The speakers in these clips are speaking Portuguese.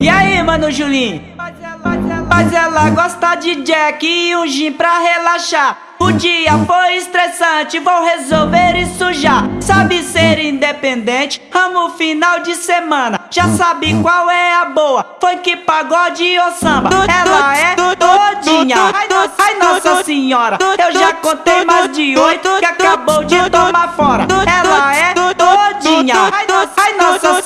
E aí, mano Julinho? Mas ela gosta de Jack e um gin pra relaxar. O dia foi estressante, vou resolver isso já. Sabe ser independente, amo final de semana. Já sabe qual é a boa, foi que pagode ou samba. Ela é todinha, ai nossa senhora. Eu já contei mais de oito que acabou de tomar fora. Ela é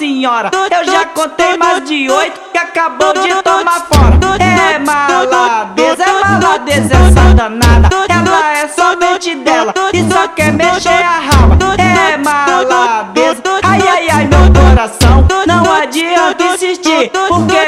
senhora. Eu já contei mais de oito que acabou de tomar fora. É maladeza, é maladeza essa danada. Ela é somente dela e só quer mexer a raba. É maladeza, ai ai ai meu coração. Não adianta insistir, porque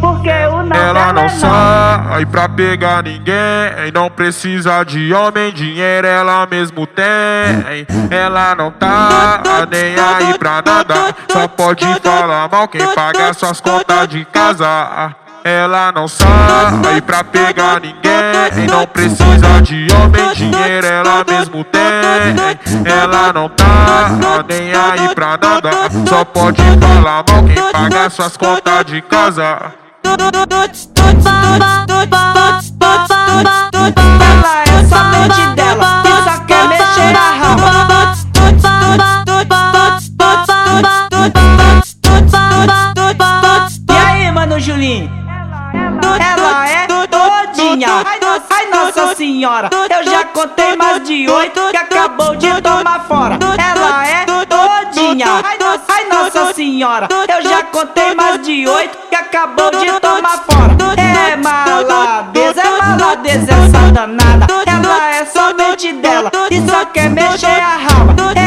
porque o não Ela é não. sai pra pegar ninguém. Não precisa de homem, dinheiro ela mesmo tem. Ela não tá nem aí pra nada. Só pode falar mal quem paga suas contas de casa. Ela não sai pra pegar ninguém. Não precisa de homem, dinheiro ela mesmo tem. Ela não tá nem aí pra nada. Só pode falar mal quem paga suas contas de casa. Ela é somente dela e quer mexer a raba. E aí, mano Julinho? Ela é todinha, ai nossa senhora. Eu já contei mais de oito que acabou de tomar fora. Ela é todinha, ai nossa senhora. Eu já contei mais de oito que acabou de tomar fora. É maladeza, é maladeza essa danada. Ela é somente dela e só quer mexer a raba.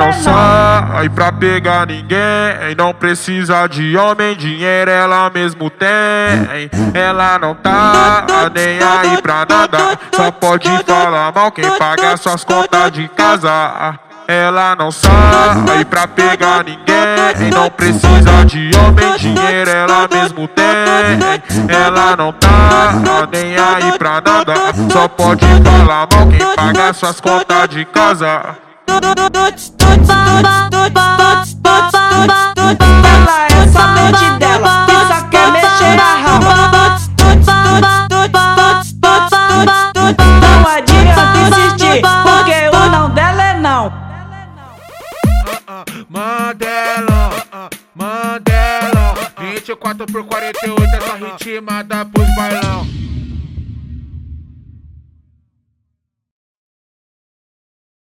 Não sai pra pegar ninguém. Não precisa de homem, dinheiro ela mesmo tem. Ela não tá nem aí pra nada. Só pode falar mal quem paga suas contas de casa. Ela não sai pra pegar ninguém. Não precisa de homem, dinheiro ela mesmo tem. Ela não tá nem aí pra nada. Só pode falar mal quem paga suas contas de casa. Ela é somente dela só quer mexer a raba. Não adianta insistir, porque o não dela é não. Mandela, Mandela 24 por 48 essa ritmada pros bailão